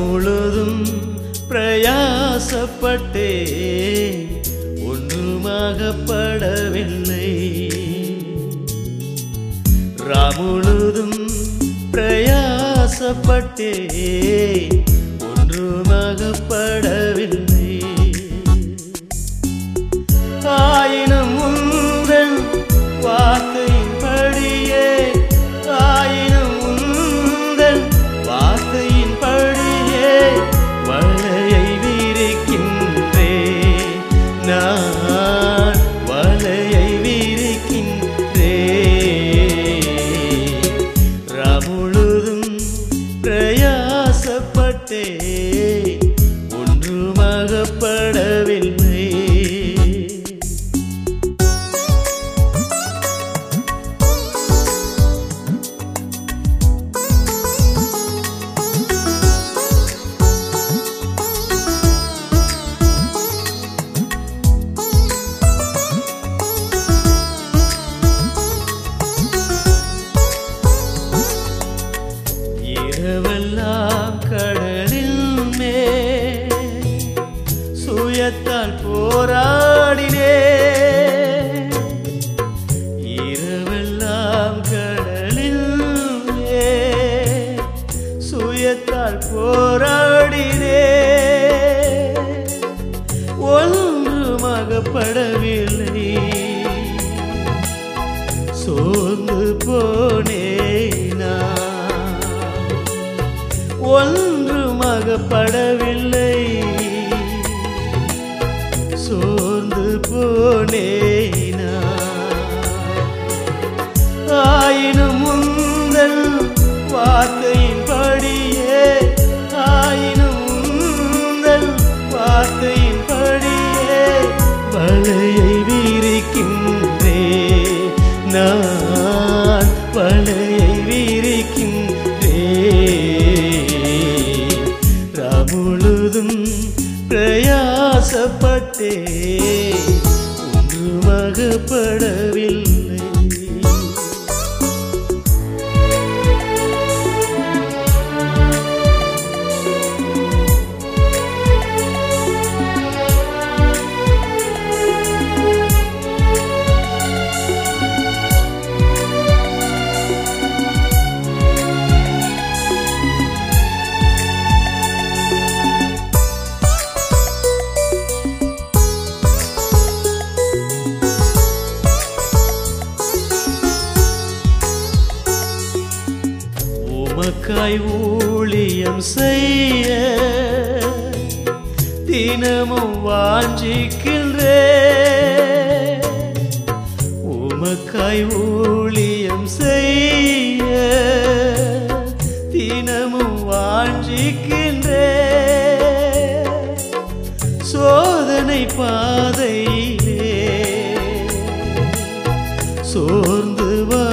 முழுதும் பிரயாசப்பட்டே ஒன்றுமாகப்படவில்லை ராமுழுதும் பிரயாசப்பட்டே ஒன்றுமாகப்படவில்லை ஆயினும் உங்கள் வார்த்தையின்படியே பிரயாசப்பட்டே ஒன்றுமாகப்படவில்லை இரவெல்லாம் இதயத்தால் போராடினே இரவெல்லாம் கடலில் சுயத்தால் போராடினே ஒன்றுமாகப்படவில்லை. சோர்ந்து போனேனா? ஒன்றுமாகப்படவில்லை. போனேனா ஆயினும் உங்கள் வார்த்தையின் படியே ஆயினும் உங்கள் வார்த்தையின் படியே வலையை விரிக்கின்றே. நான் வலையை விரிக்கின்றே. ராமுழுதும் பிரயாசப்பட்டே கடவில் உமக்காய் ஊழியம் செய்ய தினமும் வாஞ்சிக்கின்றே. உமக்காய் ஊழியம் செய்ய தினமும் வாஞ்சிக்கின்றே. சோதனை பாதையிலே சோர்ந்து வா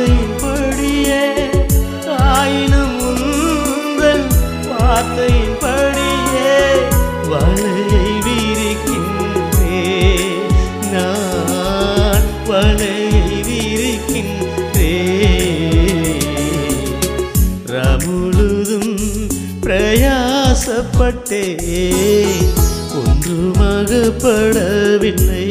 வார்த்தையின்படியே ஆயினும் உந்தன் வார்த்தையின்படியே வலையை விரிக்கின்றே. நான் வலையை விரிக்கின்றே. ரமுழுதும் பிரயாசப்பட்டே ஒன்றுமாகப்படவில்லை